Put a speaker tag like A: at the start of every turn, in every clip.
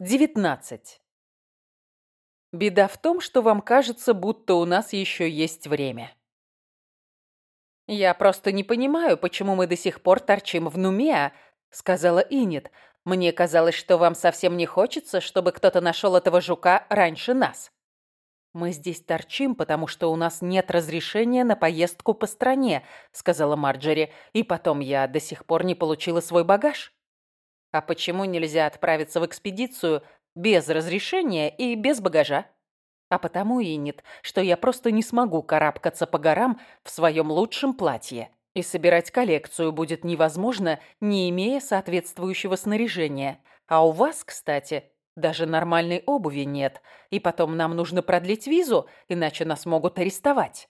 A: 19. Беда в том, что вам кажется, будто у нас еще есть время. «Я просто не понимаю, почему мы до сих пор торчим в Нумеа», — сказала Инет. «Мне казалось, что вам совсем не хочется, чтобы кто-то нашел этого жука раньше нас». «Мы здесь торчим, потому что у нас нет разрешения на поездку по стране», — сказала Марджери. «И потом я до сих пор не получила свой багаж». А почему нельзя отправиться в экспедицию без разрешения и без багажа? А потому и нет, что я просто не смогу карабкаться по горам в своем лучшем платье. И собирать коллекцию будет невозможно, не имея соответствующего снаряжения. А у вас, кстати, даже нормальной обуви нет. И потом нам нужно продлить визу, иначе нас могут арестовать.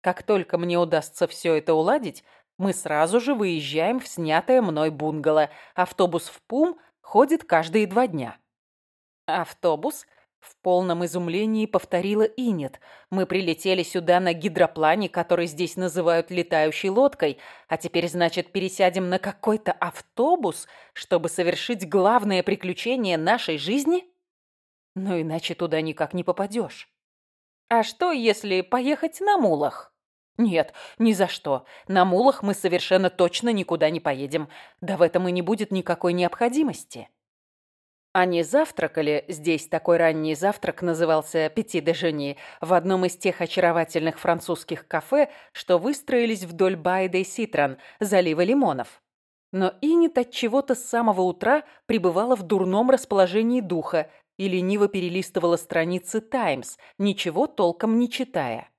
A: Как только мне удастся все это уладить, мы сразу же выезжаем в снятое мной бунгало. Автобус в Пум ходит каждые два дня». «Автобус?» В полном изумлении повторила Инет. «Мы прилетели сюда на гидроплане, который здесь называют летающей лодкой, а теперь, значит, пересядем на какой-то автобус, чтобы совершить главное приключение нашей жизни? Ну, иначе туда никак не попадешь. А что, если поехать на мулах?» «Нет, ни за что. На мулах мы совершенно точно никуда не поедем. Да в этом и не будет никакой необходимости». Они завтракали, здесь такой ранний завтрак назывался «Пяти дежени», в одном из тех очаровательных французских кафе, что выстроились вдоль Байды Ситран, залива лимонов. Но Иннет от чего-то с самого утра пребывала в дурном расположении духа и лениво перелистывала страницы «Таймс», ничего толком не читая.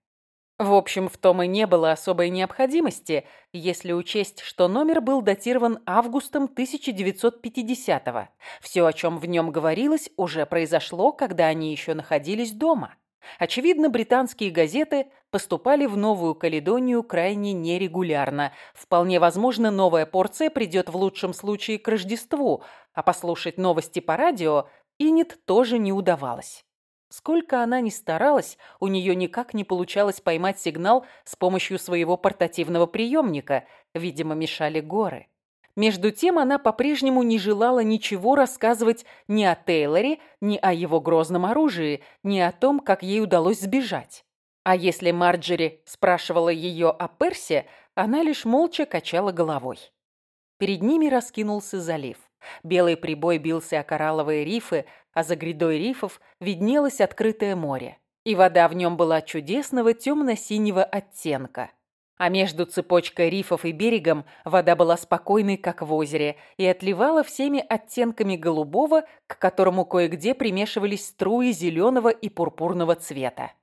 A: В общем, в том и не было особой необходимости, если учесть, что номер был датирован августом 1950-го. Все, о чем в нем говорилось, уже произошло, когда они еще находились дома. Очевидно, британские газеты поступали в Новую Каледонию крайне нерегулярно. Вполне возможно, новая порция придет в лучшем случае к Рождеству, а послушать новости по радио Инет тоже не удавалось. Сколько она ни старалась, у нее никак не получалось поймать сигнал с помощью своего портативного приемника. Видимо, мешали горы. Между тем она по-прежнему не желала ничего рассказывать ни о Тейлоре, ни о его грозном оружии, ни о том, как ей удалось сбежать. А если Марджери спрашивала ее о Персе, она лишь молча качала головой. Перед ними раскинулся залив. Белый прибой бился о коралловые рифы, а за грядой рифов виднелось открытое море. И вода в нем была чудесного темно-синего оттенка. А между цепочкой рифов и берегом вода была спокойной, как в озере, и отливала всеми оттенками голубого, к которому кое-где примешивались струи зеленого и пурпурного цвета.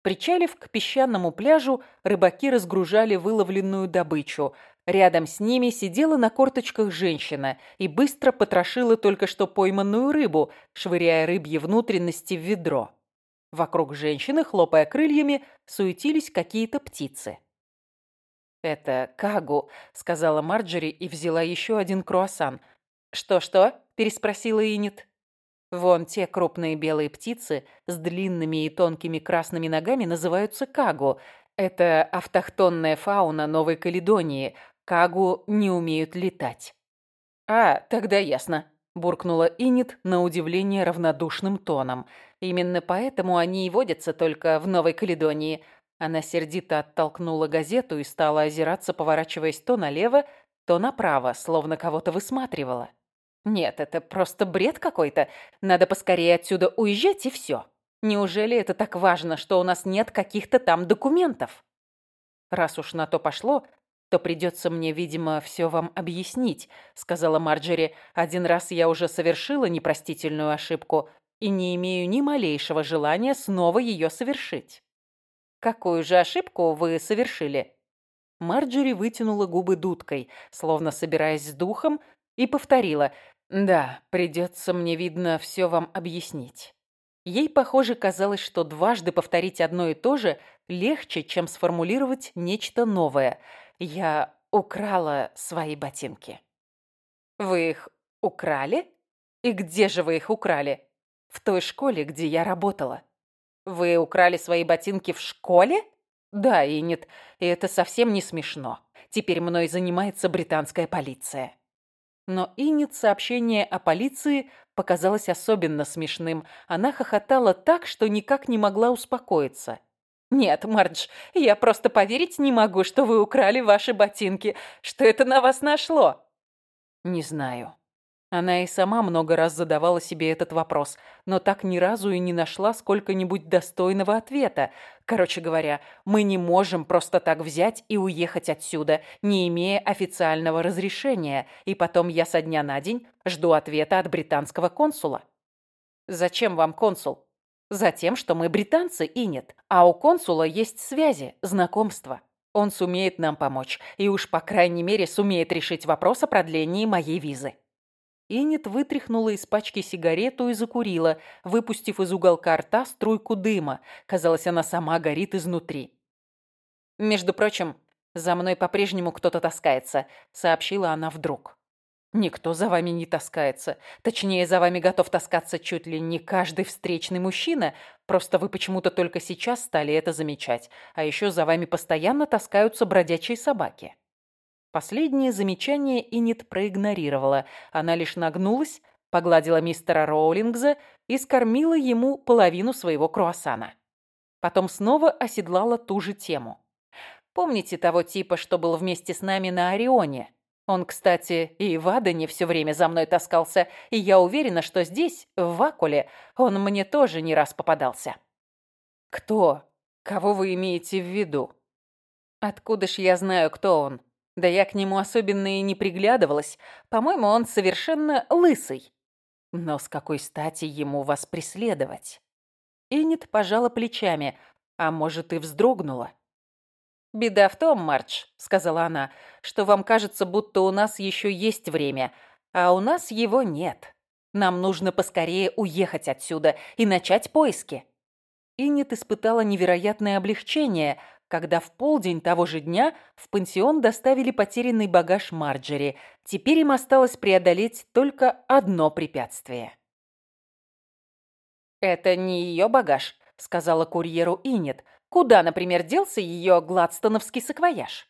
A: Причалив к песчаному пляжу, рыбаки разгружали выловленную добычу, Рядом с ними сидела на корточках женщина и быстро потрошила только что пойманную рыбу, швыряя рыбьи внутренности в ведро. Вокруг женщины, хлопая крыльями, суетились какие-то птицы. «Это Кагу», — сказала Марджери и взяла еще один круассан. «Что-что?» — переспросила Инет. «Вон те крупные белые птицы с длинными и тонкими красными ногами называются Кагу. Это автохтонная фауна Новой Каледонии, Кагу не умеют летать. «А, тогда ясно», – буркнула Инит на удивление равнодушным тоном. «Именно поэтому они и водятся только в Новой Каледонии». Она сердито оттолкнула газету и стала озираться, поворачиваясь то налево, то направо, словно кого-то высматривала. «Нет, это просто бред какой-то. Надо поскорее отсюда уезжать и все. Неужели это так важно, что у нас нет каких-то там документов?» Раз уж на то пошло, то придется мне, видимо, все вам объяснить», — сказала Марджери. «Один раз я уже совершила непростительную ошибку и не имею ни малейшего желания снова ее совершить». «Какую же ошибку вы совершили?» Марджери вытянула губы дудкой, словно собираясь с духом, и повторила. «Да, придется мне, видно, все вам объяснить». Ей, похоже, казалось, что дважды повторить одно и то же легче, чем сформулировать нечто новое — я украла свои ботинки. Вы их украли? И где же вы их украли? В той школе, где я работала. Вы украли свои ботинки в школе? Да, и нет, и это совсем не смешно. Теперь мной занимается британская полиция. Но Иннет сообщение о полиции показалось особенно смешным. Она хохотала так, что никак не могла успокоиться. «Нет, Мардж, я просто поверить не могу, что вы украли ваши ботинки. Что это на вас нашло?» «Не знаю». Она и сама много раз задавала себе этот вопрос, но так ни разу и не нашла сколько-нибудь достойного ответа. Короче говоря, мы не можем просто так взять и уехать отсюда, не имея официального разрешения, и потом я со дня на день жду ответа от британского консула. «Зачем вам консул?» Затем, что мы британцы и нет, а у консула есть связи, знакомства. Он сумеет нам помочь и уж, по крайней мере, сумеет решить вопрос о продлении моей визы». Иннет вытряхнула из пачки сигарету и закурила, выпустив из уголка рта струйку дыма. Казалось, она сама горит изнутри. «Между прочим, за мной по-прежнему кто-то таскается», — сообщила она вдруг. Никто за вами не таскается. Точнее, за вами готов таскаться чуть ли не каждый встречный мужчина. Просто вы почему-то только сейчас стали это замечать. А еще за вами постоянно таскаются бродячие собаки. Последнее замечание Иннет проигнорировала. Она лишь нагнулась, погладила мистера Роулингза и скормила ему половину своего круассана. Потом снова оседлала ту же тему. «Помните того типа, что был вместе с нами на Орионе?» Он, кстати, и в Адене все время за мной таскался, и я уверена, что здесь, в Вакуле, он мне тоже не раз попадался. Кто? Кого вы имеете в виду? Откуда ж я знаю, кто он? Да я к нему особенно и не приглядывалась. По-моему, он совершенно лысый. Но с какой стати ему вас преследовать? Иннет пожала плечами, а может и вздрогнула. «Беда в том, Мардж», — сказала она, — «что вам кажется, будто у нас еще есть время, а у нас его нет. Нам нужно поскорее уехать отсюда и начать поиски». Иннет испытала невероятное облегчение, когда в полдень того же дня в пансион доставили потерянный багаж Марджери. Теперь им осталось преодолеть только одно препятствие. «Это не ее багаж», — сказала курьеру Иннет, — Куда, например, делся ее гладстоновский саквояж?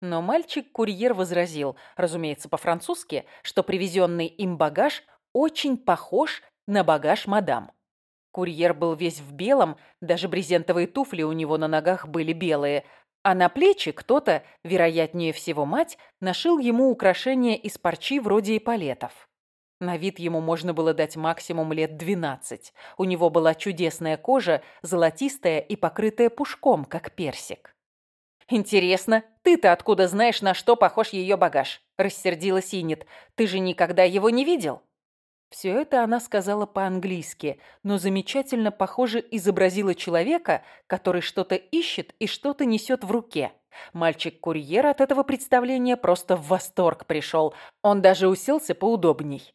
A: Но мальчик-курьер возразил, разумеется, по-французски, что привезенный им багаж очень похож на багаж мадам. Курьер был весь в белом, даже брезентовые туфли у него на ногах были белые, а на плечи кто-то, вероятнее всего мать, нашил ему украшения из парчи вроде эполетов. На вид ему можно было дать максимум лет 12. У него была чудесная кожа, золотистая и покрытая пушком, как персик. «Интересно, ты-то откуда знаешь, на что похож ее багаж?» – рассердилась Иннет. «Ты же никогда его не видел?» Все это она сказала по-английски, но замечательно, похоже, изобразила человека, который что-то ищет и что-то несет в руке. Мальчик-курьер от этого представления просто в восторг пришел. Он даже уселся поудобней.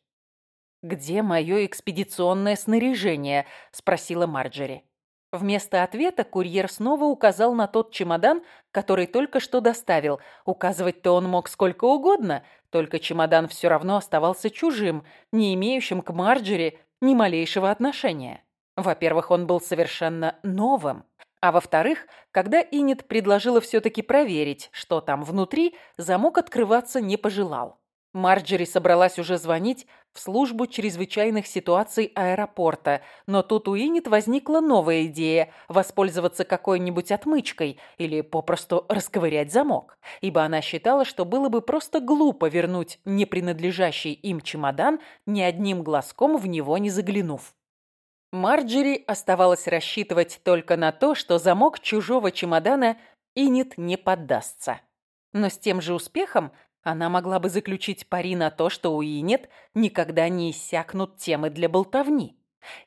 A: «Где мое экспедиционное снаряжение?» – спросила Марджери. Вместо ответа курьер снова указал на тот чемодан, который только что доставил. Указывать-то он мог сколько угодно, только чемодан все равно оставался чужим, не имеющим к Марджери ни малейшего отношения. Во-первых, он был совершенно новым. А во-вторых, когда Инет предложила все-таки проверить, что там внутри, замок открываться не пожелал. Марджери собралась уже звонить в службу чрезвычайных ситуаций аэропорта, но тут у Иннет возникла новая идея – воспользоваться какой-нибудь отмычкой или попросту расковырять замок, ибо она считала, что было бы просто глупо вернуть непринадлежащий им чемодан, ни одним глазком в него не заглянув. Марджери оставалось рассчитывать только на то, что замок чужого чемодана Иннет не поддастся. Но с тем же успехом она могла бы заключить пари на то, что у Инет никогда не иссякнут темы для болтовни.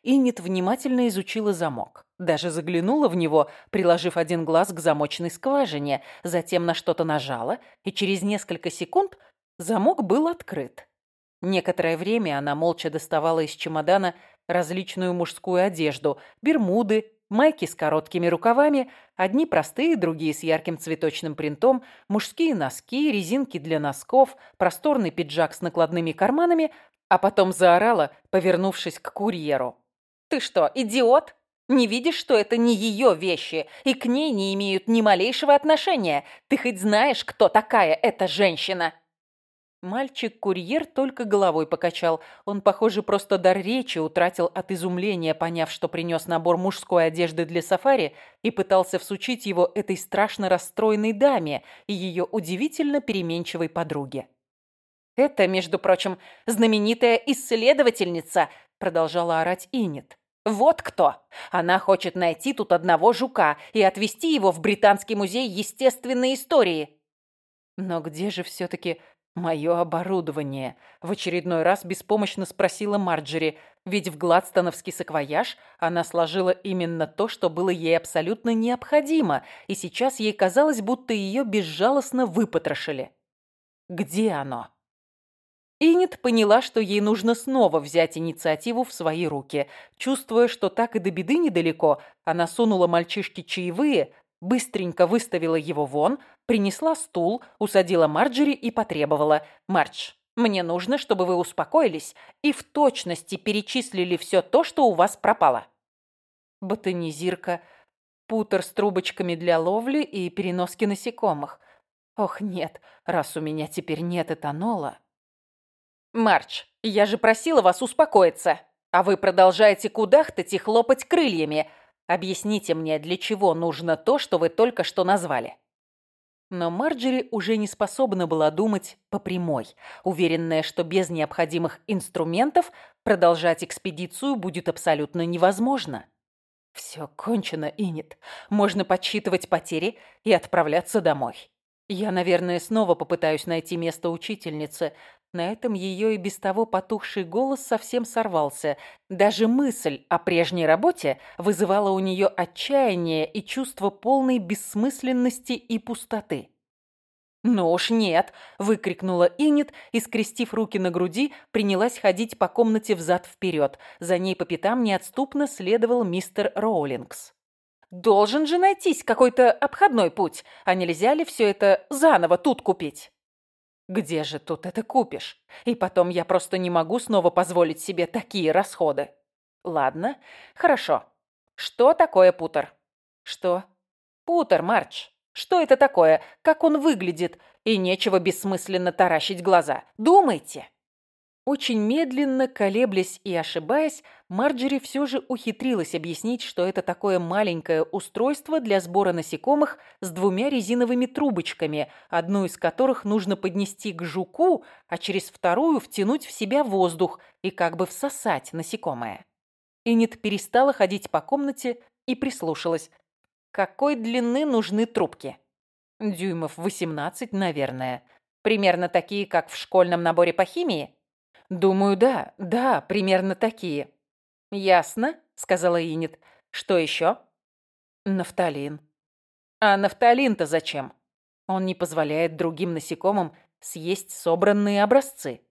A: Инет внимательно изучила замок. Даже заглянула в него, приложив один глаз к замочной скважине, затем на что-то нажала, и через несколько секунд замок был открыт. Некоторое время она молча доставала из чемодана различную мужскую одежду, бермуды, Майки с короткими рукавами, одни простые, другие с ярким цветочным принтом, мужские носки, резинки для носков, просторный пиджак с накладными карманами, а потом заорала, повернувшись к курьеру. «Ты что, идиот? Не видишь, что это не ее вещи и к ней не имеют ни малейшего отношения? Ты хоть знаешь, кто такая эта женщина?» Мальчик-курьер только головой покачал. Он, похоже, просто дар речи утратил от изумления, поняв, что принес набор мужской одежды для сафари и пытался всучить его этой страшно расстроенной даме и ее удивительно переменчивой подруге. «Это, между прочим, знаменитая исследовательница», продолжала орать Инет. «Вот кто! Она хочет найти тут одного жука и отвезти его в Британский музей естественной истории». Но где же все-таки «Мое оборудование», — в очередной раз беспомощно спросила Марджери, ведь в гладстоновский саквояж она сложила именно то, что было ей абсолютно необходимо, и сейчас ей казалось, будто ее безжалостно выпотрошили. Где оно? Инет поняла, что ей нужно снова взять инициативу в свои руки. Чувствуя, что так и до беды недалеко, она сунула мальчишке чаевые, быстренько выставила его вон, принесла стул, усадила Марджери и потребовала. «Мардж, мне нужно, чтобы вы успокоились и в точности перечислили все то, что у вас пропало». Ботанизирка, путер с трубочками для ловли и переноски насекомых. Ох, нет, раз у меня теперь нет этанола. «Мардж, я же просила вас успокоиться, а вы продолжаете кудахтать и хлопать крыльями», Объясните мне, для чего нужно то, что вы только что назвали». Но Марджери уже не способна была думать по прямой, уверенная, что без необходимых инструментов продолжать экспедицию будет абсолютно невозможно. Все кончено, Инет. Можно подсчитывать потери и отправляться домой. Я, наверное, снова попытаюсь найти место учительницы, на этом ее и без того потухший голос совсем сорвался. Даже мысль о прежней работе вызывала у нее отчаяние и чувство полной бессмысленности и пустоты. «Ну уж нет!» – выкрикнула Инет и, скрестив руки на груди, принялась ходить по комнате взад-вперед. За ней по пятам неотступно следовал мистер Роулингс. «Должен же найтись какой-то обходной путь, а нельзя ли все это заново тут купить?» Где же тут это купишь? И потом я просто не могу снова позволить себе такие расходы. Ладно, хорошо. Что такое путер? Что? Путер, Марч. Что это такое? Как он выглядит? И нечего бессмысленно таращить глаза. Думайте. Очень медленно, колеблясь и ошибаясь, Марджери все же ухитрилась объяснить, что это такое маленькое устройство для сбора насекомых с двумя резиновыми трубочками, одну из которых нужно поднести к жуку, а через вторую втянуть в себя воздух и как бы всосать насекомое. Инет перестала ходить по комнате и прислушалась. Какой длины нужны трубки? Дюймов 18, наверное. Примерно такие, как в школьном наборе по химии? «Думаю, да, да, примерно такие». «Ясно», — сказала Инет. «Что еще?» «Нафталин». «А нафталин-то зачем?» Он не позволяет другим насекомым съесть собранные образцы.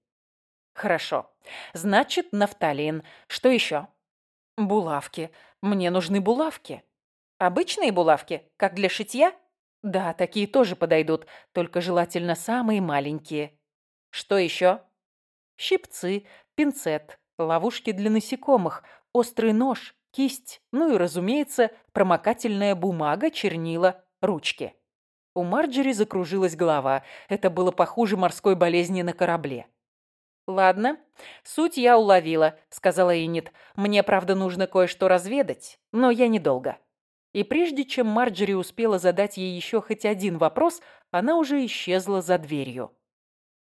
A: «Хорошо. Значит, нафталин. Что еще?» «Булавки. Мне нужны булавки». «Обычные булавки? Как для шитья?» «Да, такие тоже подойдут, только желательно самые маленькие». «Что еще?» Щипцы, пинцет, ловушки для насекомых, острый нож, кисть, ну и, разумеется, промокательная бумага, чернила, ручки. У Марджери закружилась голова. Это было похуже морской болезни на корабле. «Ладно, суть я уловила», — сказала Иннет. «Мне, правда, нужно кое-что разведать, но я недолго». И прежде чем Марджери успела задать ей еще хоть один вопрос, она уже исчезла за дверью.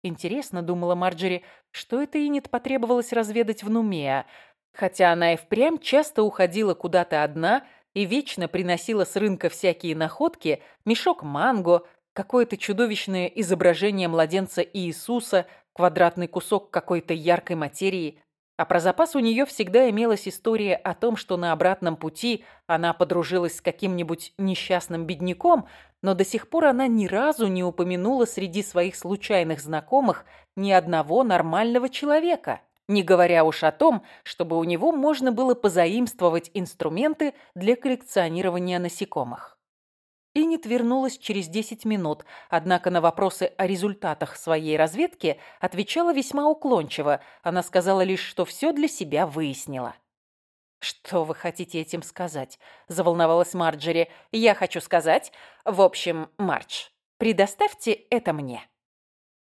A: Интересно, думала Марджери, что это Инет потребовалось разведать в Нумеа, хотя она и впрямь часто уходила куда-то одна и вечно приносила с рынка всякие находки, мешок манго, какое-то чудовищное изображение младенца Иисуса, квадратный кусок какой-то яркой материи. А про запас у нее всегда имелась история о том, что на обратном пути она подружилась с каким-нибудь несчастным бедняком, но до сих пор она ни разу не упомянула среди своих случайных знакомых ни одного нормального человека, не говоря уж о том, чтобы у него можно было позаимствовать инструменты для коллекционирования насекомых. Иннет вернулась через 10 минут, однако на вопросы о результатах своей разведки отвечала весьма уклончиво. Она сказала лишь, что все для себя выяснила. «Что вы хотите этим сказать?» – заволновалась Марджери. «Я хочу сказать... В общем, Мардж, предоставьте это мне».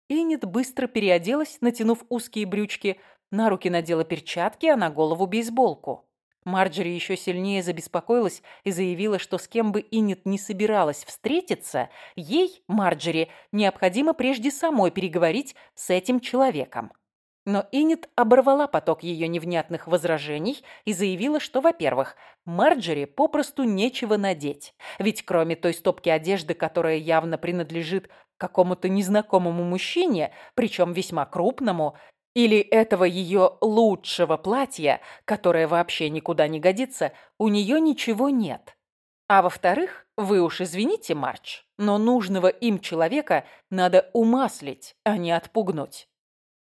A: Иннет быстро переоделась, натянув узкие брючки, на руки надела перчатки, а на голову бейсболку. Марджери еще сильнее забеспокоилась и заявила, что с кем бы Иннет не собиралась встретиться, ей, Марджери, необходимо прежде самой переговорить с этим человеком. Но Иннет оборвала поток ее невнятных возражений и заявила, что, во-первых, Марджери попросту нечего надеть, ведь кроме той стопки одежды, которая явно принадлежит какому-то незнакомому мужчине, причем весьма крупному, или этого ее лучшего платья, которое вообще никуда не годится, у нее ничего нет. А во-вторых, вы уж извините, Марч, но нужного им человека надо умаслить, а не отпугнуть.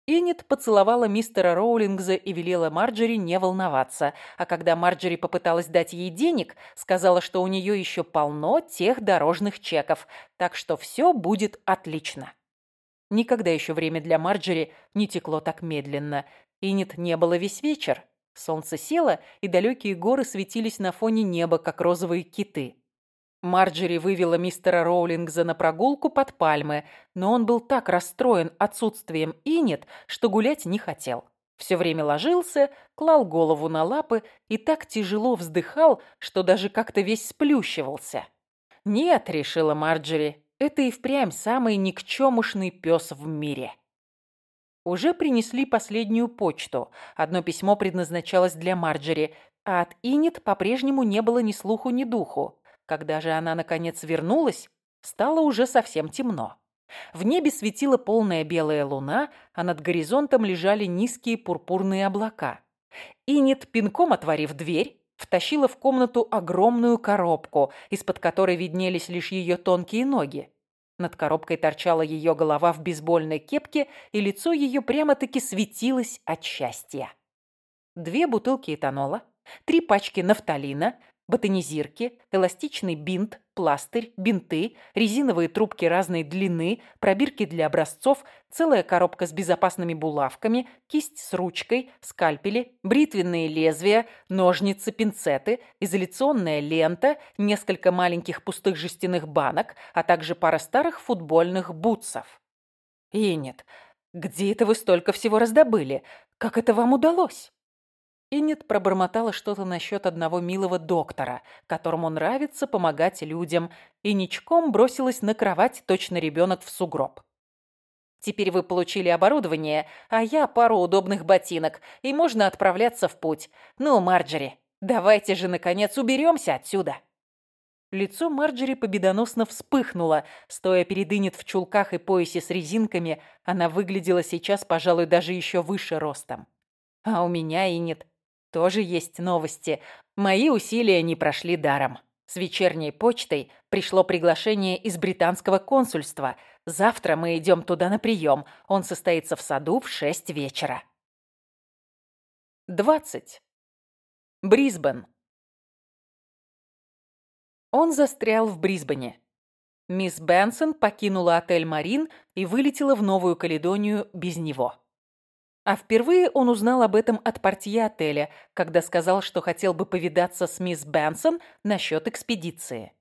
A: Иннет поцеловала мистера Роулингза и велела Марджери не волноваться, а когда Марджери попыталась дать ей денег, сказала, что у нее еще полно тех дорожных чеков, так что все будет отлично. Никогда еще время для Марджери не текло так медленно. Иннет не было весь вечер. Солнце село, и далекие горы светились на фоне неба, как розовые киты. Марджери вывела мистера Роулингза на прогулку под пальмы, но он был так расстроен отсутствием Иннет, что гулять не хотел. Все время ложился, клал голову на лапы и так тяжело вздыхал, что даже как-то весь сплющивался. «Нет», — решила Марджери, это и впрямь самый никчемушный пес в мире. Уже принесли последнюю почту. Одно письмо предназначалось для Марджери, а от Инет по-прежнему не было ни слуху, ни духу. Когда же она, наконец, вернулась, стало уже совсем темно. В небе светила полная белая луна, а над горизонтом лежали низкие пурпурные облака. Инет, пинком отворив дверь, втащила в комнату огромную коробку, из-под которой виднелись лишь ее тонкие ноги. Над коробкой торчала ее голова в бейсбольной кепке, и лицо ее прямо-таки светилось от счастья. Две бутылки этанола, три пачки нафталина, ботанизирки, эластичный бинт, пластырь, бинты, резиновые трубки разной длины, пробирки для образцов, целая коробка с безопасными булавками, кисть с ручкой, скальпели, бритвенные лезвия, ножницы, пинцеты, изоляционная лента, несколько маленьких пустых жестяных банок, а также пара старых футбольных бутсов. И нет, где это вы столько всего раздобыли? Как это вам удалось? Иннет пробормотала что-то насчет одного милого доктора, которому нравится помогать людям, и ничком бросилась на кровать точно ребенок в сугроб. «Теперь вы получили оборудование, а я пару удобных ботинок, и можно отправляться в путь. Ну, Марджери, давайте же, наконец, уберемся отсюда!» Лицо Марджери победоносно вспыхнуло. Стоя перед Иннет в чулках и поясе с резинками, она выглядела сейчас, пожалуй, даже еще выше ростом. А у меня, Иннет, тоже есть новости. Мои усилия не прошли даром. С вечерней почтой пришло приглашение из британского консульства. Завтра мы идем туда на прием. Он состоится в саду в шесть вечера. 20. Брисбен. Он застрял в Брисбене. Мисс Бенсон покинула отель «Марин» и вылетела в Новую Каледонию без него. А впервые он узнал об этом от портье отеля, когда сказал, что хотел бы повидаться с мисс Бенсон насчет экспедиции.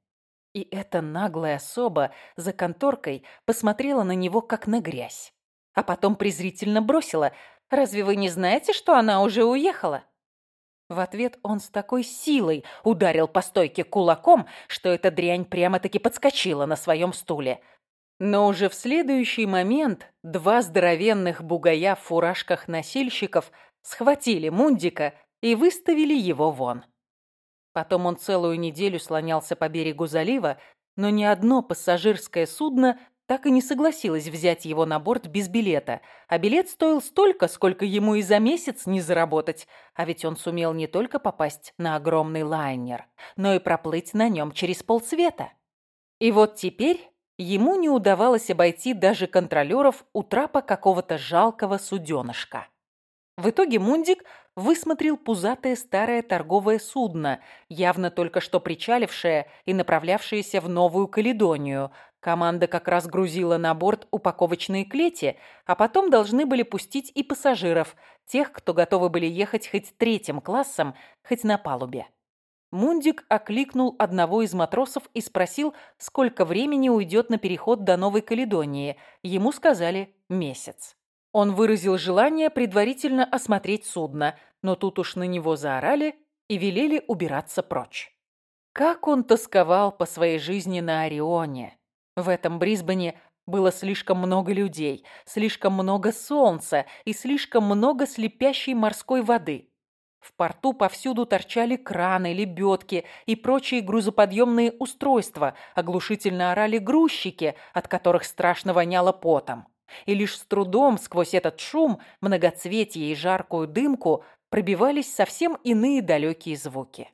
A: И эта наглая особа за конторкой посмотрела на него как на грязь. А потом презрительно бросила «Разве вы не знаете, что она уже уехала?» В ответ он с такой силой ударил по стойке кулаком, что эта дрянь прямо-таки подскочила на своем стуле. Но уже в следующий момент два здоровенных бугая в фуражках носильщиков схватили Мундика и выставили его вон. Потом он целую неделю слонялся по берегу залива, но ни одно пассажирское судно так и не согласилось взять его на борт без билета, а билет стоил столько, сколько ему и за месяц не заработать, а ведь он сумел не только попасть на огромный лайнер, но и проплыть на нем через полсвета. И вот теперь Ему не удавалось обойти даже контролеров у трапа какого-то жалкого суденышка. В итоге Мундик высмотрел пузатое старое торговое судно, явно только что причалившее и направлявшееся в Новую Каледонию. Команда как раз грузила на борт упаковочные клети, а потом должны были пустить и пассажиров, тех, кто готовы были ехать хоть третьим классом, хоть на палубе. Мундик окликнул одного из матросов и спросил, сколько времени уйдет на переход до Новой Каледонии. Ему сказали «месяц». Он выразил желание предварительно осмотреть судно, но тут уж на него заорали и велели убираться прочь. Как он тосковал по своей жизни на Орионе. В этом Брисбене было слишком много людей, слишком много солнца и слишком много слепящей морской воды. В порту повсюду торчали краны, лебедки и прочие грузоподъемные устройства, оглушительно орали грузчики, от которых страшно воняло потом. И лишь с трудом сквозь этот шум, многоцветие и жаркую дымку пробивались совсем иные далекие звуки.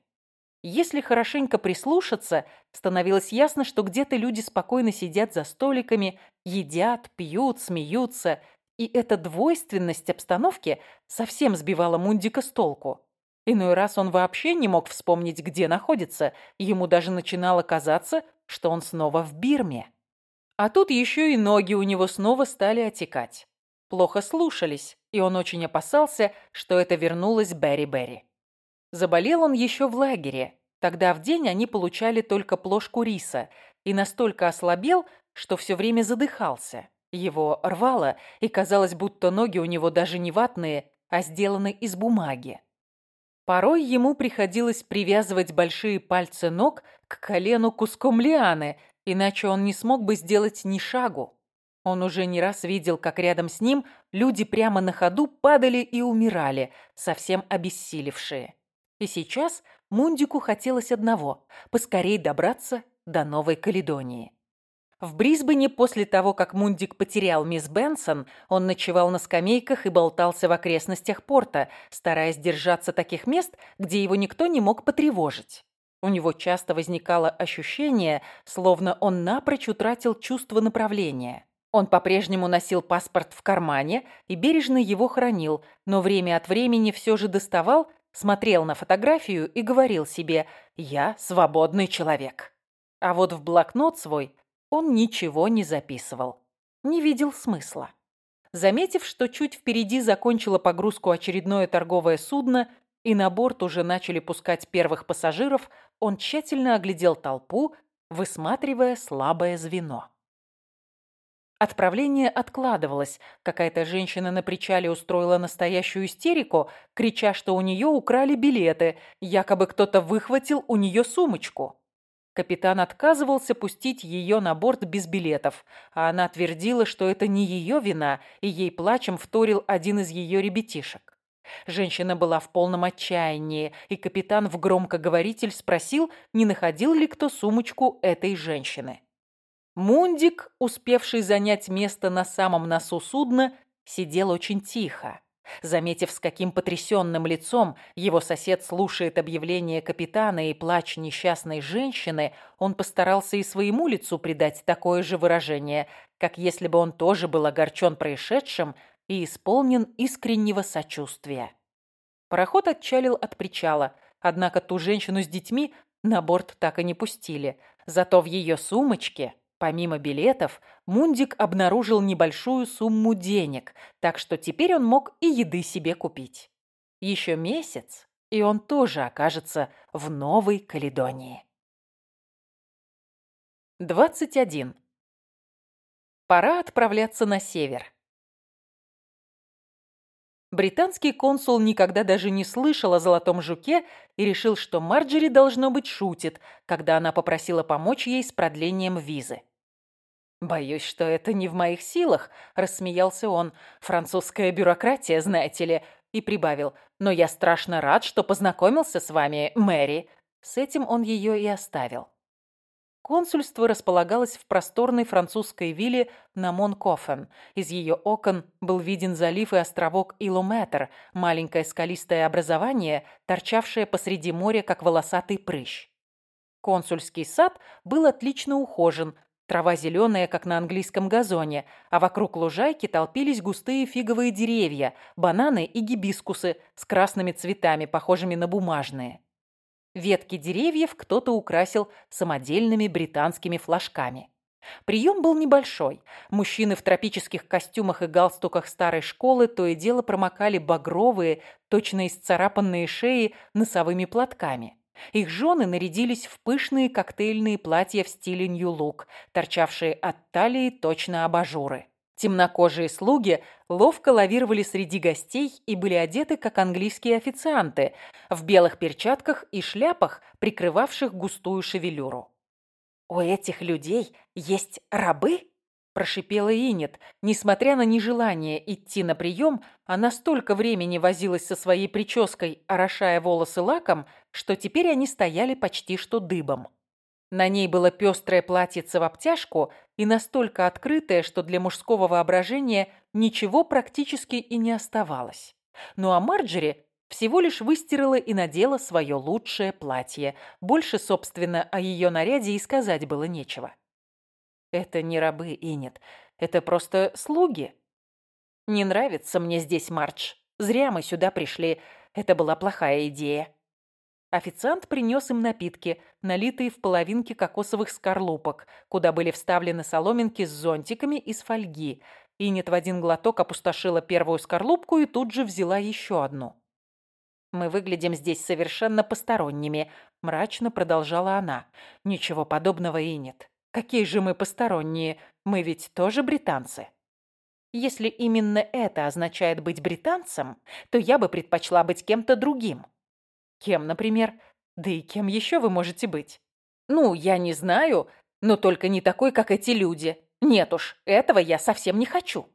A: Если хорошенько прислушаться, становилось ясно, что где-то люди спокойно сидят за столиками, едят, пьют, смеются, и эта двойственность обстановки совсем сбивала Мундика с толку. Иной раз он вообще не мог вспомнить, где находится, ему даже начинало казаться, что он снова в Бирме. А тут еще и ноги у него снова стали отекать. Плохо слушались, и он очень опасался, что это вернулась Берри-Берри. Заболел он еще в лагере. Тогда в день они получали только плошку риса и настолько ослабел, что все время задыхался. Его рвало, и казалось, будто ноги у него даже не ватные, а сделаны из бумаги. Порой ему приходилось привязывать большие пальцы ног к колену куском лианы, иначе он не смог бы сделать ни шагу. Он уже не раз видел, как рядом с ним люди прямо на ходу падали и умирали, совсем обессилевшие. И сейчас Мундику хотелось одного – поскорей добраться до Новой Каледонии. В Брисбене после того, как Мундик потерял мисс Бенсон, он ночевал на скамейках и болтался в окрестностях порта, стараясь держаться таких мест, где его никто не мог потревожить. У него часто возникало ощущение, словно он напрочь утратил чувство направления. Он по-прежнему носил паспорт в кармане и бережно его хранил, но время от времени все же доставал смотрел на фотографию и говорил себе «Я свободный человек». А вот в блокнот свой он ничего не записывал. Не видел смысла. Заметив, что чуть впереди закончило погрузку очередное торговое судно и на борт уже начали пускать первых пассажиров, он тщательно оглядел толпу, высматривая слабое звено. Отправление откладывалось. Какая-то женщина на причале устроила настоящую истерику, крича, что у нее украли билеты, якобы кто-то выхватил у нее сумочку. Капитан отказывался пустить ее на борт без билетов, а она твердила, что это не ее вина, и ей плачем вторил один из ее ребятишек. Женщина была в полном отчаянии, и капитан в громкоговоритель спросил, не находил ли кто сумочку этой женщины. Мундик, успевший занять место на самом носу судна, сидел очень тихо. Заметив, с каким потрясенным лицом его сосед слушает объявление капитана и плач несчастной женщины, он постарался и своему лицу придать такое же выражение, как если бы он тоже был огорчен происшедшим и исполнен искреннего сочувствия. Пароход отчалил от причала, однако ту женщину с детьми на борт так и не пустили. Зато в ее сумочке Помимо билетов, Мундик обнаружил небольшую сумму денег, так что теперь он мог и еды себе купить. Еще месяц, и он тоже окажется в Новой Каледонии. 21. Пора отправляться на север. Британский консул никогда даже не слышал о Золотом Жуке и решил, что Марджери, должно быть, шутит, когда она попросила помочь ей с продлением визы. «Боюсь, что это не в моих силах», – рассмеялся он. «Французская бюрократия, знаете ли». И прибавил. «Но я страшно рад, что познакомился с вами, Мэри». С этим он ее и оставил. Консульство располагалось в просторной французской вилле на Монкофен. Из ее окон был виден залив и островок Илометр, маленькое скалистое образование, торчавшее посреди моря, как волосатый прыщ. Консульский сад был отлично ухожен, трава зеленая, как на английском газоне, а вокруг лужайки толпились густые фиговые деревья, бананы и гибискусы с красными цветами, похожими на бумажные. Ветки деревьев кто-то украсил самодельными британскими флажками. Прием был небольшой. Мужчины в тропических костюмах и галстуках старой школы то и дело промокали багровые, точно исцарапанные шеи носовыми платками. Их жены нарядились в пышные коктейльные платья в стиле нью-лук, торчавшие от талии точно абажуры. Темнокожие слуги ловко лавировали среди гостей и были одеты, как английские официанты, в белых перчатках и шляпах, прикрывавших густую шевелюру. «У этих людей есть рабы?» – прошипела Инет. Несмотря на нежелание идти на прием, она столько времени возилась со своей прической, орошая волосы лаком, что теперь они стояли почти что дыбом. На ней было пестрое платьице в обтяжку и настолько открытое, что для мужского воображения ничего практически и не оставалось. Ну а Марджери всего лишь выстирала и надела свое лучшее платье. Больше, собственно, о ее наряде и сказать было нечего. Это не рабы, Инет. Это просто слуги. Не нравится мне здесь Мардж. Зря мы сюда пришли. Это была плохая идея. Официант принес им напитки, налитые в половинки кокосовых скорлупок, куда были вставлены соломинки с зонтиками из фольги. Инет в один глоток опустошила первую скорлупку и тут же взяла еще одну. «Мы выглядим здесь совершенно посторонними», – мрачно продолжала она. «Ничего подобного и нет. Какие же мы посторонние? Мы ведь тоже британцы». «Если именно это означает быть британцем, то я бы предпочла быть кем-то другим». «Кем, например? Да и кем еще вы можете быть?» «Ну, я не знаю, но только не такой, как эти люди. Нет уж, этого я совсем не хочу».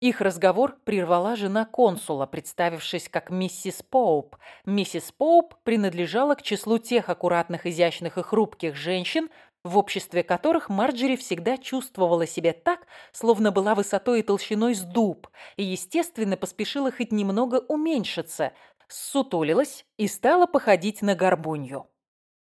A: Их разговор прервала жена консула, представившись как миссис Поуп. Миссис Поуп принадлежала к числу тех аккуратных, изящных и хрупких женщин, в обществе которых Марджери всегда чувствовала себя так, словно была высотой и толщиной с дуб, и, естественно, поспешила хоть немного уменьшиться, ссутулилась и стала походить на горбунью.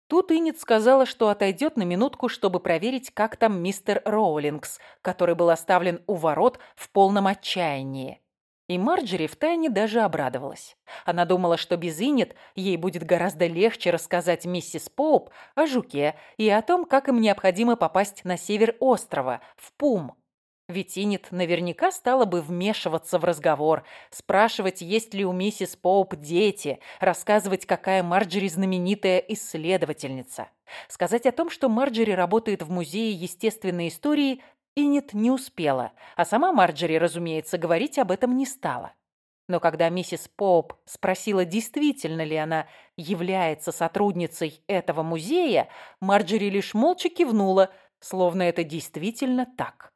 A: Тут Иннет сказала, что отойдет на минутку, чтобы проверить, как там мистер Роулингс, который был оставлен у ворот в полном отчаянии. И Марджери втайне даже обрадовалась. Она думала, что без Иннет ей будет гораздо легче рассказать миссис Поуп о жуке и о том, как им необходимо попасть на север острова, в Пум, ведь Иннет наверняка стала бы вмешиваться в разговор, спрашивать, есть ли у миссис Поуп дети, рассказывать, какая Марджери знаменитая исследовательница. Сказать о том, что Марджери работает в Музее естественной истории, Иннет не успела, а сама Марджери, разумеется, говорить об этом не стала. Но когда миссис Поуп спросила, действительно ли она является сотрудницей этого музея, Марджери лишь молча кивнула, словно это действительно так.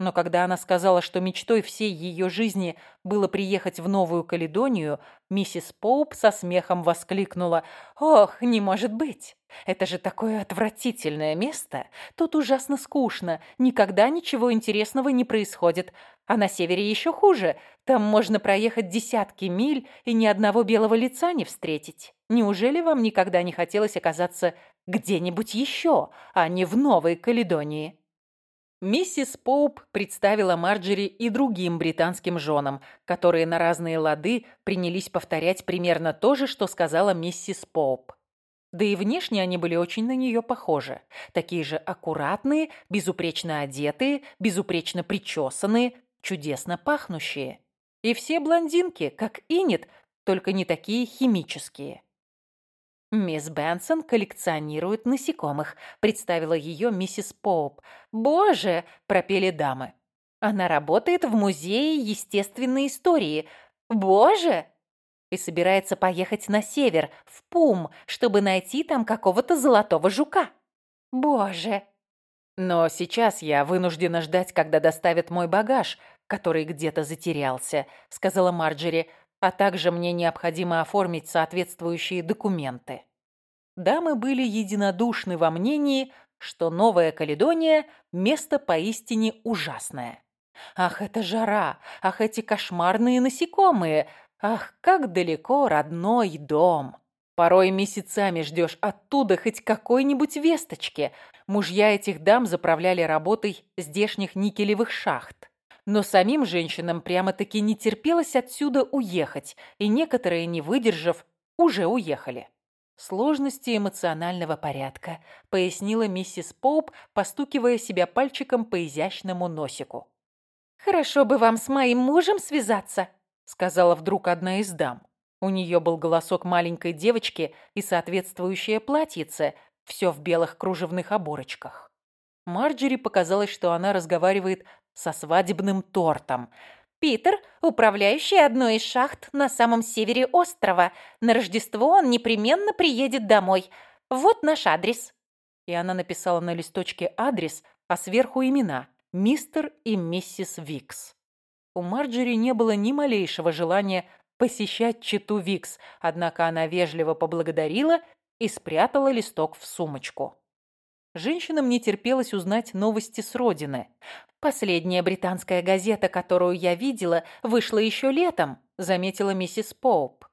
A: Но когда она сказала, что мечтой всей ее жизни было приехать в Новую Каледонию, миссис Поуп со смехом воскликнула «Ох, не может быть! Это же такое отвратительное место! Тут ужасно скучно, никогда ничего интересного не происходит. А на севере еще хуже. Там можно проехать десятки миль и ни одного белого лица не встретить. Неужели вам никогда не хотелось оказаться где-нибудь еще, а не в Новой Каледонии?» Миссис Поуп представила Марджери и другим британским женам, которые на разные лады принялись повторять примерно то же, что сказала миссис Поуп. Да и внешне они были очень на нее похожи. Такие же аккуратные, безупречно одетые, безупречно причесанные, чудесно пахнущие. И все блондинки, как Инет, только не такие химические. «Мисс Бенсон коллекционирует насекомых», — представила ее миссис Поуп. «Боже!» — пропели дамы. «Она работает в Музее естественной истории. Боже!» И собирается поехать на север, в Пум, чтобы найти там какого-то золотого жука. «Боже!» «Но сейчас я вынуждена ждать, когда доставят мой багаж, который где-то затерялся», — сказала Марджери, — а также мне необходимо оформить соответствующие документы. Дамы были единодушны во мнении, что Новая Каледония – место поистине ужасное. Ах, это жара! Ах, эти кошмарные насекомые! Ах, как далеко родной дом! Порой месяцами ждешь оттуда хоть какой-нибудь весточки. Мужья этих дам заправляли работой здешних никелевых шахт. Но самим женщинам прямо-таки не терпелось отсюда уехать, и некоторые, не выдержав, уже уехали. «Сложности эмоционального порядка», — пояснила миссис Поуп, постукивая себя пальчиком по изящному носику. «Хорошо бы вам с моим мужем связаться», — сказала вдруг одна из дам. У нее был голосок маленькой девочки и соответствующее платьице, все в белых кружевных оборочках. Марджери показалось, что она разговаривает со свадебным тортом.
B: «Питер, управляющий одной из шахт на самом севере острова. На Рождество он непременно приедет домой. Вот наш адрес».
A: И она написала на листочке адрес, а сверху имена – мистер и миссис Викс. У Марджери не было ни малейшего желания посещать читу Викс, однако она вежливо поблагодарила и спрятала листок в сумочку. Женщинам не терпелось узнать новости с родины.
B: «Последняя британская газета, которую я видела, вышла еще летом», заметила миссис Поуп.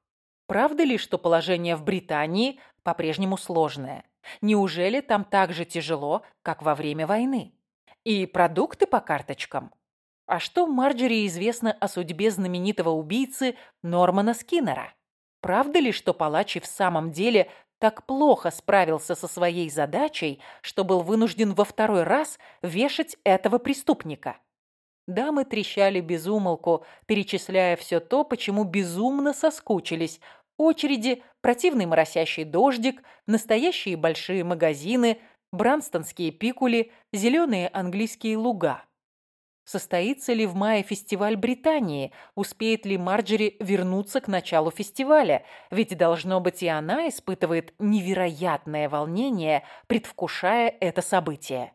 A: «Правда ли, что положение в Британии по-прежнему сложное? Неужели там так же тяжело, как во время войны? И продукты по карточкам?» А что Марджери известно о судьбе знаменитого убийцы Нормана Скиннера? Правда ли, что палач в самом деле так плохо справился со своей задачей, что был вынужден во второй раз вешать этого преступника? Дамы трещали без умолку, перечисляя все то, почему безумно соскучились. Очереди, противный моросящий дождик, настоящие большие магазины, бранстонские пикули, зеленые английские луга. Состоится ли в мае фестиваль Британии? Успеет ли Марджери вернуться к началу фестиваля? Ведь, должно быть, и она испытывает невероятное волнение, предвкушая это событие.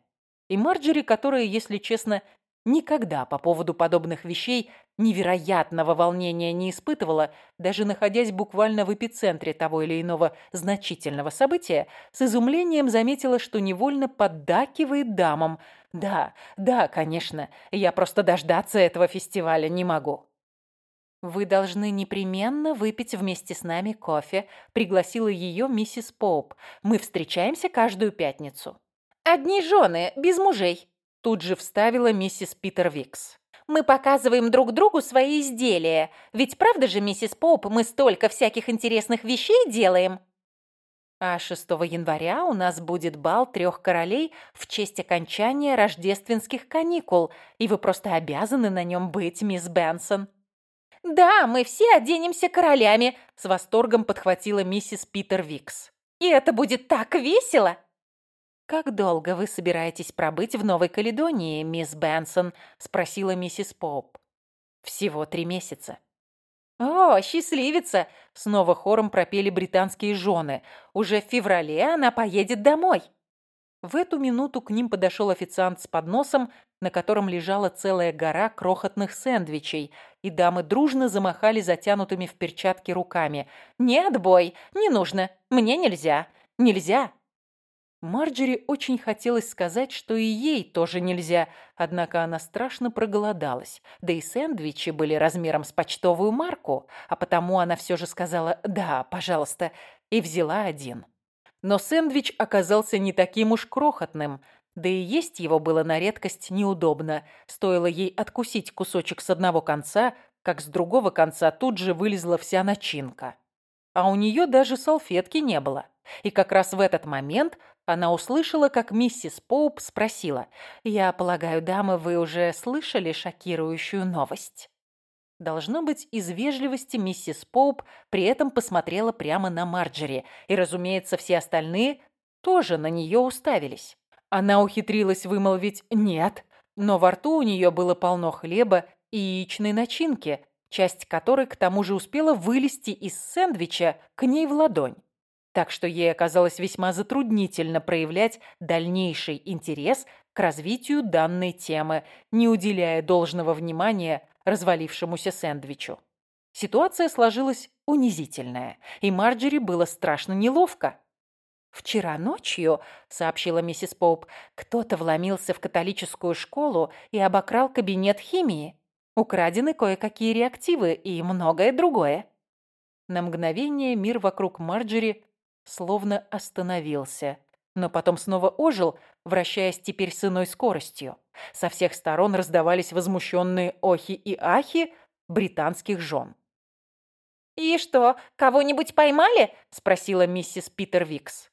A: И Марджери, которая, если честно, никогда по поводу подобных вещей невероятного волнения не испытывала, даже находясь буквально в эпицентре того или иного значительного события, с изумлением заметила, что невольно поддакивает дамам – да, да, конечно. Я просто дождаться этого фестиваля не могу.
B: «Вы должны непременно выпить вместе с нами кофе», — пригласила ее миссис Поуп. «Мы встречаемся каждую пятницу». «Одни жены, без мужей», — тут же вставила миссис Питер Викс. «Мы показываем друг другу свои изделия. Ведь правда же, миссис Поуп, мы столько всяких интересных вещей делаем?» А 6 января у нас будет бал трех королей в честь окончания рождественских каникул, и вы просто обязаны на нем быть, мисс Бенсон. «Да, мы все оденемся королями», — с восторгом подхватила миссис Питер Викс. «И это будет так весело!» «Как долго вы собираетесь пробыть в Новой Каледонии, мисс Бенсон?» — спросила миссис Поп. «Всего три месяца». «О, счастливица!» — снова хором пропели британские жены. «Уже в феврале она поедет домой!» В эту минуту к ним подошел официант с подносом, на котором лежала целая гора крохотных сэндвичей, и дамы дружно замахали затянутыми в перчатки руками. «Нет, бой, не нужно, мне нельзя, нельзя!» Марджери очень хотелось сказать, что и ей тоже нельзя, однако она страшно проголодалась. Да и сэндвичи были размером с почтовую марку, а потому она все же сказала «да, пожалуйста», и взяла один. Но сэндвич оказался не таким уж крохотным, да и есть его было на редкость неудобно. Стоило ей откусить кусочек с одного конца, как с другого конца тут же вылезла вся начинка. А у нее даже салфетки не было. И как раз в этот момент она услышала, как миссис Поуп спросила, «Я полагаю, дамы, вы уже слышали шокирующую новость?» Должно быть, из вежливости миссис Поуп при этом посмотрела прямо на Марджери, и, разумеется, все остальные тоже на нее уставились. Она ухитрилась вымолвить «нет», но во рту у нее было полно хлеба и яичной начинки, часть которой к тому же успела вылезти из сэндвича к ней в ладонь так что ей оказалось весьма затруднительно проявлять дальнейший интерес к развитию данной темы, не уделяя должного внимания развалившемуся сэндвичу. Ситуация сложилась унизительная, и Марджери было страшно неловко. «Вчера ночью», — сообщила миссис Поуп, — «кто-то вломился в католическую школу и обокрал кабинет химии. Украдены кое-какие реактивы и многое другое». На мгновение мир вокруг Марджери словно остановился, но потом снова ожил, вращаясь теперь с иной скоростью. Со всех сторон раздавались возмущенные охи и ахи британских жен. «И что, кого-нибудь поймали?» – спросила миссис Питер Викс.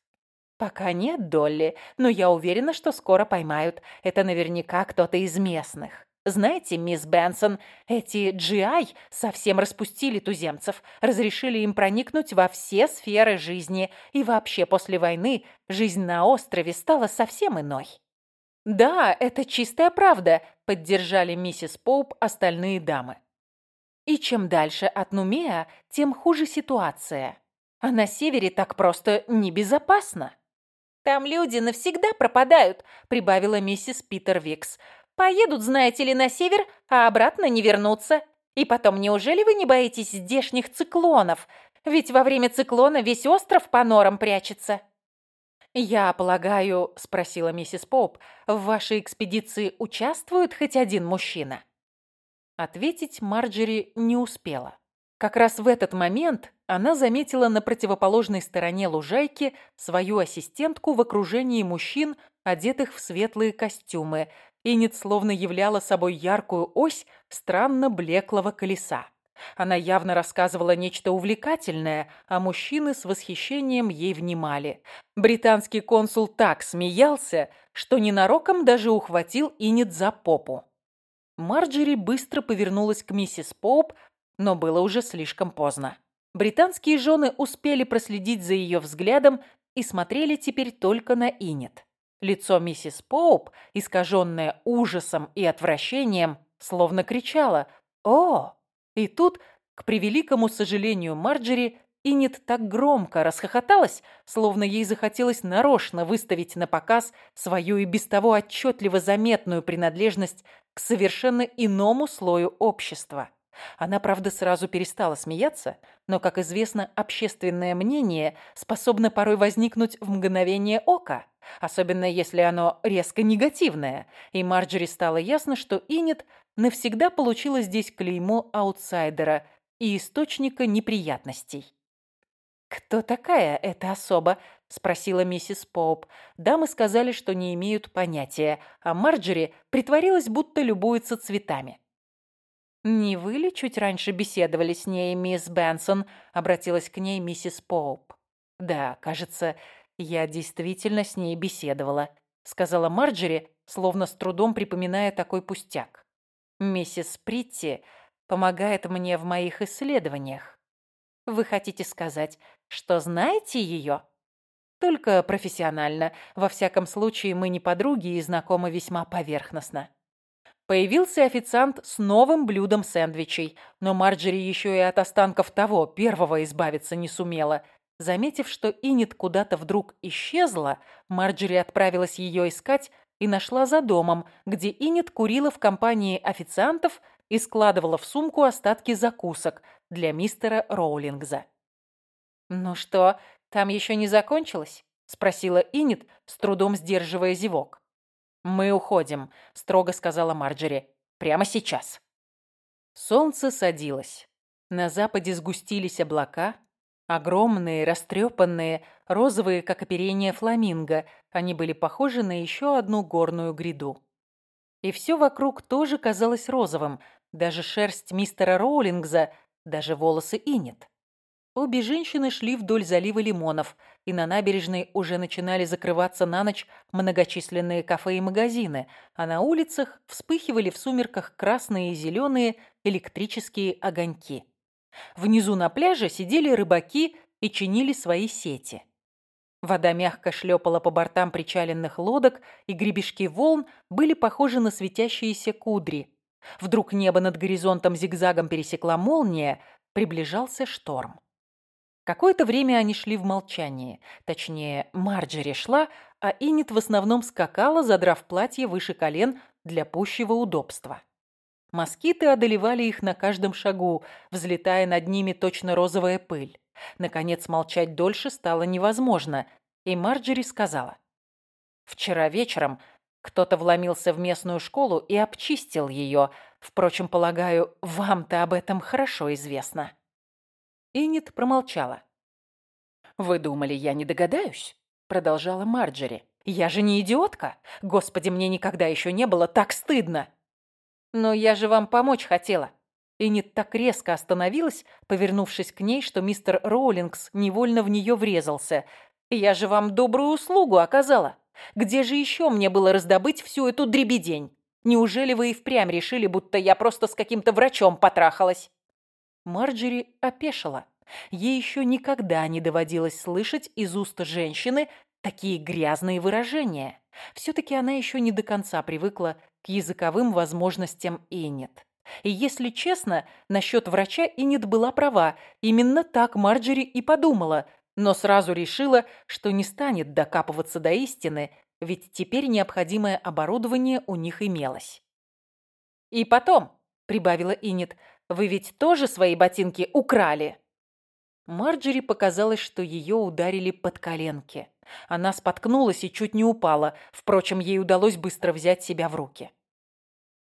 A: «Пока нет, Долли, но я уверена, что скоро поймают. Это наверняка кто-то из местных».
B: Знаете, мисс Бенсон, эти GI совсем распустили туземцев, разрешили им проникнуть во все сферы жизни, и вообще после войны жизнь на острове стала совсем иной. «Да, это чистая правда», — поддержали миссис Поуп остальные дамы. И чем дальше от Нумеа, тем хуже ситуация. А на севере так просто небезопасно. «Там люди навсегда пропадают», — прибавила миссис Питер Викс. Поедут, знаете ли, на север, а обратно не вернутся. И потом, неужели вы не боитесь здешних циклонов? Ведь во время циклона весь остров по норам прячется». «Я полагаю, — спросила миссис Поп, — в вашей экспедиции участвует хоть один мужчина?» Ответить Марджери не успела. Как раз в этот момент она заметила на противоположной стороне лужайки свою ассистентку в окружении мужчин, одетых в светлые костюмы, Инет словно являла собой яркую ось странно блеклого колеса. Она явно рассказывала нечто увлекательное, а мужчины с восхищением ей внимали. Британский консул так смеялся, что ненароком даже ухватил Инет за попу. Марджери быстро повернулась к миссис Поуп, но было уже слишком поздно. Британские жены успели проследить за ее взглядом и смотрели теперь только на Инет. Лицо миссис Поуп, искаженное ужасом и отвращением, словно кричало «О!». И тут, к превеликому сожалению Марджери, Инет так громко расхохоталась, словно ей захотелось нарочно выставить на показ свою и без того отчетливо заметную принадлежность к совершенно иному слою общества. Она, правда, сразу перестала смеяться, но, как известно, общественное мнение способно порой возникнуть в мгновение ока, особенно если оно резко негативное, и Марджери стало ясно, что Инет навсегда получила здесь клеймо аутсайдера и источника неприятностей. «Кто такая эта особа?» – спросила миссис Поуп. Дамы сказали, что не имеют понятия, а Марджери притворилась, будто любуется цветами. «Не вы ли чуть раньше беседовали с ней, мисс Бенсон?» — обратилась к ней миссис Поуп. «Да, кажется, я действительно с ней беседовала», — сказала Марджери, словно с трудом припоминая такой пустяк. «Миссис Притти помогает мне в моих исследованиях. Вы хотите сказать, что знаете ее?» «Только профессионально. Во всяком случае, мы не подруги и знакомы весьма поверхностно». Появился официант с новым блюдом сэндвичей, но Марджери еще и от останков того, первого избавиться не сумела. Заметив, что Инит куда-то вдруг исчезла, Марджери отправилась ее искать и нашла за домом, где Инит курила в компании официантов и складывала в сумку остатки закусок для мистера Роулингза. «Ну что, там еще не закончилось?» — спросила Инит, с трудом сдерживая зевок. «Мы уходим», — строго сказала Марджери. «Прямо сейчас». Солнце садилось. На западе сгустились облака. Огромные, растрепанные, розовые, как оперение фламинго. Они были похожи на еще одну горную гряду. И все вокруг тоже казалось розовым. Даже шерсть мистера Роулингза, даже волосы Инет. Обе женщины шли вдоль залива лимонов, и на набережной уже начинали закрываться на ночь многочисленные кафе и магазины, а на улицах вспыхивали в сумерках красные и зеленые электрические огоньки. Внизу на пляже сидели рыбаки и чинили свои сети. Вода мягко шлепала по бортам причаленных лодок, и гребешки волн были похожи на светящиеся кудри. Вдруг небо над горизонтом зигзагом пересекла молния, приближался шторм. Какое-то время они шли в молчании. Точнее, Марджери шла, а Иннет в основном скакала, задрав платье выше колен для пущего удобства. Москиты одолевали их на каждом шагу, взлетая над ними точно розовая пыль. Наконец, молчать дольше стало невозможно, и Марджери сказала. «Вчера вечером кто-то вломился в местную школу и обчистил ее. Впрочем, полагаю, вам-то об этом хорошо известно». Иннет промолчала. «Вы думали, я не догадаюсь?» Продолжала Марджери. «Я же не идиотка! Господи, мне никогда еще не было так стыдно!» «Но я же вам помочь хотела!» Иннет так резко остановилась, повернувшись к ней, что мистер Роулингс невольно в нее врезался. «Я же вам добрую услугу оказала! Где же еще мне было раздобыть всю эту дребедень? Неужели вы и впрямь решили, будто я просто с каким-то врачом потрахалась?» Марджери опешила. Ей еще никогда не доводилось слышать из уст женщины такие грязные выражения. Все-таки она еще не до конца привыкла к языковым возможностям Иннет. И если честно, насчет врача Иннет была права. Именно так Марджери и подумала, но сразу решила, что не станет докапываться до истины, ведь теперь необходимое оборудование у них имелось. «И потом», — прибавила Иннет, — «вы ведь тоже свои ботинки украли?» Марджери показалось, что ее ударили под коленки. Она споткнулась и чуть не упала. Впрочем, ей удалось быстро взять себя в руки.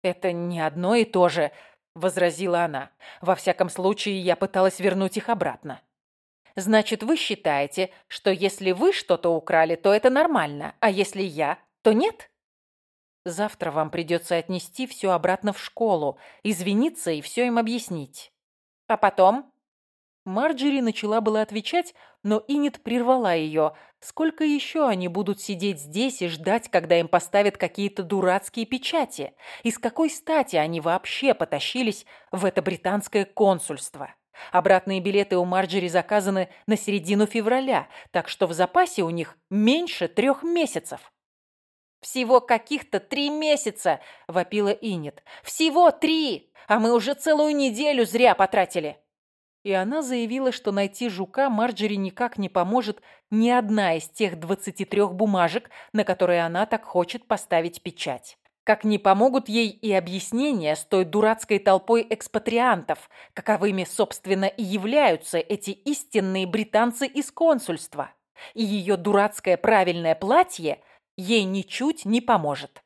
B: «Это не одно и то же», — возразила она. «Во всяком случае, я пыталась вернуть их обратно». «Значит, вы считаете, что если вы что-то украли, то это нормально, а если я, то нет?» «Завтра вам придется отнести все обратно в школу, извиниться и все им объяснить. А потом Марджери начала было отвечать, но Инет прервала ее. Сколько еще они будут сидеть здесь и ждать, когда им поставят какие-то дурацкие печати? И с какой стати они вообще потащились в это британское консульство? Обратные билеты у Марджери заказаны на середину февраля, так что в запасе у них меньше трех месяцев. «Всего каких-то три месяца!» – вопила Инет. «Всего три! А мы уже целую неделю зря потратили!» и она заявила, что найти жука Марджери никак не поможет ни одна из тех 23 бумажек, на которые она так хочет поставить печать. Как не помогут ей и объяснения с той дурацкой толпой экспатриантов, каковыми, собственно, и являются эти истинные британцы из консульства. И ее дурацкое правильное платье ей ничуть не поможет.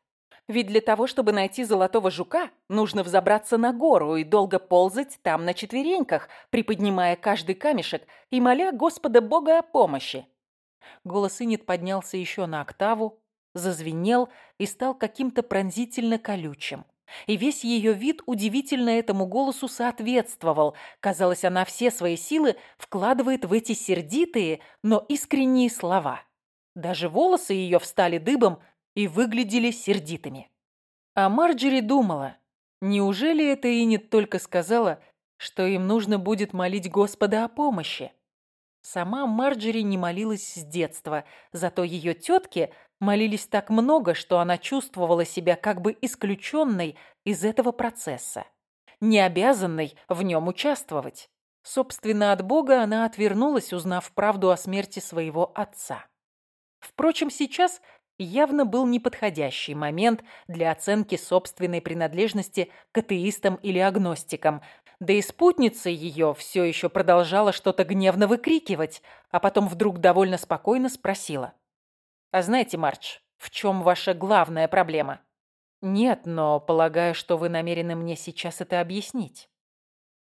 B: Ведь для того, чтобы найти золотого жука, нужно взобраться на гору и долго ползать там на четвереньках, приподнимая каждый камешек и моля Господа Бога о помощи. Голос Инет поднялся еще на октаву, зазвенел и стал каким-то пронзительно колючим. И весь ее вид удивительно этому голосу соответствовал. Казалось, она все свои силы вкладывает в эти сердитые, но искренние слова. Даже волосы ее встали дыбом, и выглядели сердитыми. А Марджери думала, неужели это Иннет только сказала, что им нужно будет молить Господа о помощи? Сама Марджери не молилась с детства, зато ее тетки молились так много, что она чувствовала себя как бы исключенной из этого процесса, не обязанной в нем участвовать. Собственно, от Бога она отвернулась, узнав правду о смерти своего отца. Впрочем, сейчас явно был неподходящий момент для оценки собственной принадлежности к атеистам или агностикам. Да и спутница ее все еще продолжала что-то гневно выкрикивать, а потом вдруг довольно спокойно спросила. «А знаете, Марч, в чем ваша главная проблема?» «Нет, но полагаю, что вы намерены мне сейчас это объяснить».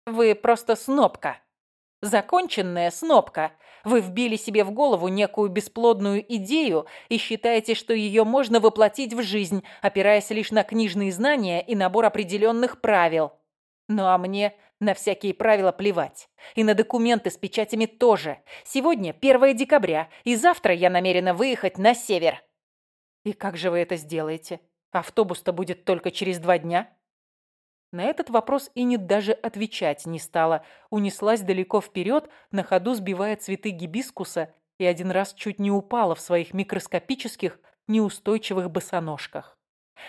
B: «Вы просто снопка», Законченная снопка. Вы вбили себе в голову некую бесплодную идею и считаете, что ее можно воплотить в жизнь, опираясь лишь на книжные знания и набор определенных правил. Ну а мне на всякие правила плевать. И на документы с печатями тоже. Сегодня 1 декабря, и завтра я намерена выехать на север. И как же вы это сделаете? Автобус-то будет только через два дня. На этот вопрос Иннет даже отвечать не стала, унеслась далеко вперед, на ходу сбивая цветы гибискуса и один раз чуть не упала в своих микроскопических, неустойчивых босоножках.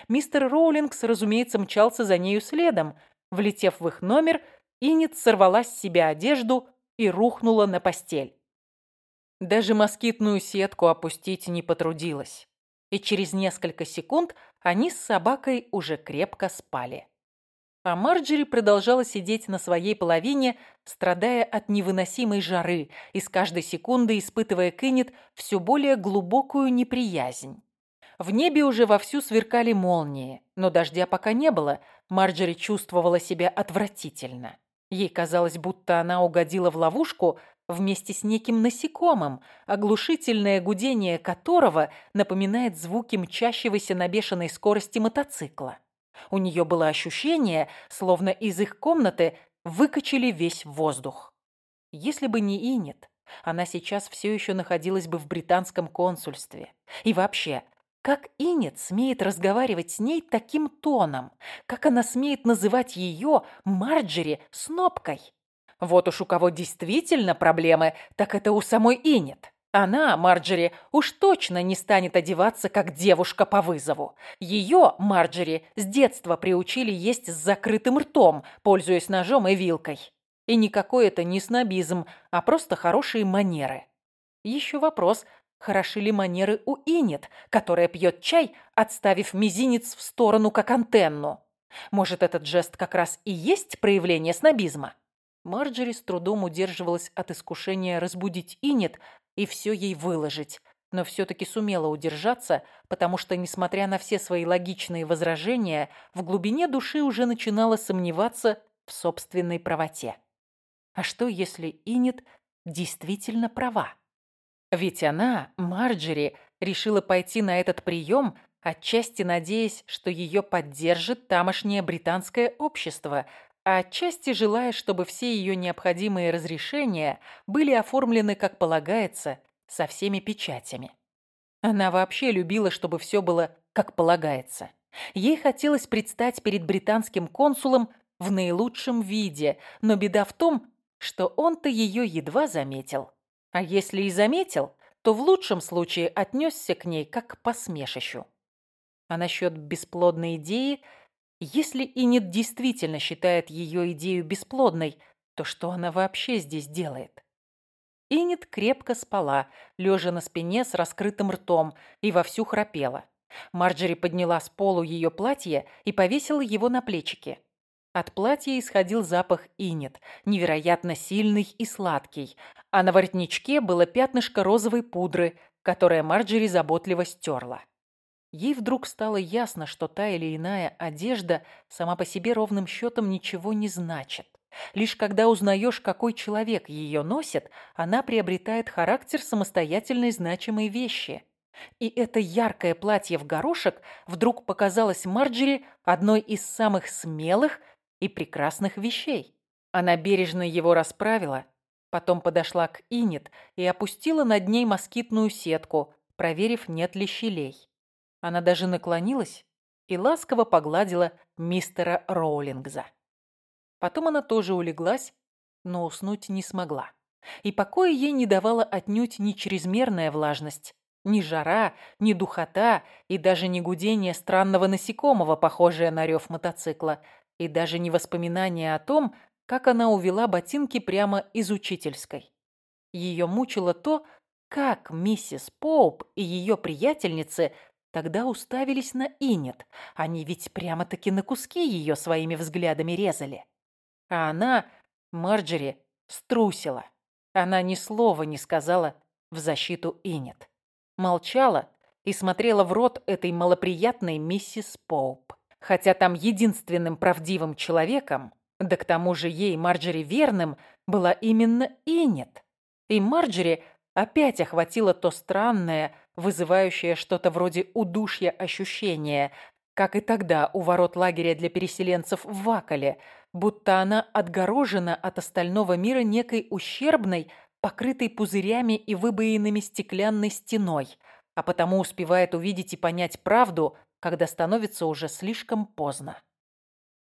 B: Мистер Роулингс, разумеется, мчался за нею следом. Влетев в их номер, Иннет сорвала с себя одежду и рухнула на постель. Даже москитную сетку опустить не потрудилась. И через несколько секунд они с собакой уже крепко спали. А Марджери продолжала сидеть на своей половине, страдая от невыносимой жары и с каждой секундой испытывая к Иннет все более глубокую неприязнь. В небе уже вовсю сверкали молнии, но дождя пока не было, Марджери чувствовала себя отвратительно. Ей казалось, будто она угодила в ловушку вместе с неким насекомым, оглушительное гудение которого напоминает звуки мчащегося на бешеной скорости мотоцикла. У нее было ощущение, словно из их комнаты выкачали весь воздух. Если бы не Инет, она сейчас все еще находилась бы в британском консульстве. И вообще, Как Инет смеет разговаривать с ней таким тоном? Как она смеет называть ее, Марджери, снопкой? Вот уж у кого действительно проблемы, так это у самой Инет. Она, Марджери, уж точно не станет одеваться, как девушка по вызову. Ее, Марджери, с детства приучили есть с закрытым ртом, пользуясь ножом и вилкой. И никакой это не снобизм, а просто хорошие манеры. Еще вопрос, хороши ли манеры у Инет, которая пьет чай, отставив мизинец в сторону, как антенну. Может, этот жест как раз и есть проявление снобизма? Марджери с трудом удерживалась от искушения разбудить Инет, и все ей выложить, но все-таки сумела удержаться, потому что, несмотря на все свои логичные возражения, в глубине души уже начинала сомневаться в собственной правоте. А что, если Инет действительно права? Ведь она, Марджери, решила пойти на этот прием, отчасти надеясь, что ее поддержит тамошнее британское общество, а отчасти желая, чтобы все ее необходимые разрешения были оформлены, как полагается, со всеми печатями. Она вообще любила, чтобы все было как полагается. Ей хотелось предстать перед британским консулом в наилучшем виде, но беда в том, что он-то ее едва заметил. А если и заметил, то в лучшем случае отнесся к ней как к посмешищу. А насчет бесплодной идеи – если Инет действительно считает ее идею бесплодной, то что она вообще здесь делает? Инет крепко спала, лежа на спине с раскрытым ртом, и вовсю храпела. Марджери подняла с полу ее платье и повесила его на плечики. От платья исходил запах инет, невероятно сильный и сладкий, а на воротничке было пятнышко розовой пудры, которое Марджери заботливо стерла. Ей вдруг стало ясно, что та или иная одежда сама по себе ровным счетом ничего не значит. Лишь когда узнаешь, какой человек ее носит, она приобретает характер самостоятельной значимой вещи. И это яркое платье в горошек вдруг показалось Марджери одной из самых смелых и прекрасных вещей. Она бережно его расправила, потом подошла к Инет и опустила над ней москитную сетку, проверив, нет ли щелей. Она даже наклонилась и ласково погладила мистера Роулингза. Потом она тоже улеглась, но уснуть не смогла. И покоя ей не давала отнюдь ни чрезмерная влажность, ни жара, ни духота и даже не гудение странного насекомого, похожее на рев мотоцикла, и даже не воспоминание о том, как она увела ботинки прямо из учительской. Ее мучило то, как миссис Поуп и ее приятельницы Тогда уставились на Инет. Они ведь прямо-таки на куски ее своими взглядами резали. А она, Марджери, струсила. Она ни слова не сказала в защиту Инет. Молчала и смотрела в рот этой малоприятной миссис Поуп. Хотя там единственным правдивым человеком, да к тому же ей, Марджери, верным, была именно Инет. И Марджери опять охватило то странное, вызывающее что-то вроде удушья ощущение, как и тогда у ворот лагеря для переселенцев в Вакале, будто она отгорожена от остального мира некой ущербной, покрытой пузырями и выбоинами стеклянной стеной, а потому успевает увидеть и понять правду, когда становится уже слишком поздно.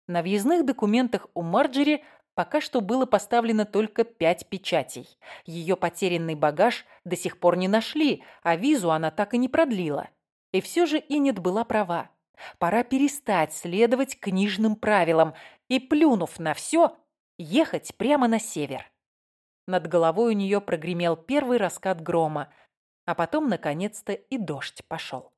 B: На въездных документах у Марджери Пока что было поставлено только пять печатей. Ее потерянный багаж до сих пор не нашли, а визу она так и не продлила. И все же Инет была права. Пора перестать следовать книжным правилам и, плюнув на все, ехать прямо на север. Над головой у нее прогремел первый раскат грома, а потом, наконец-то, и дождь пошел.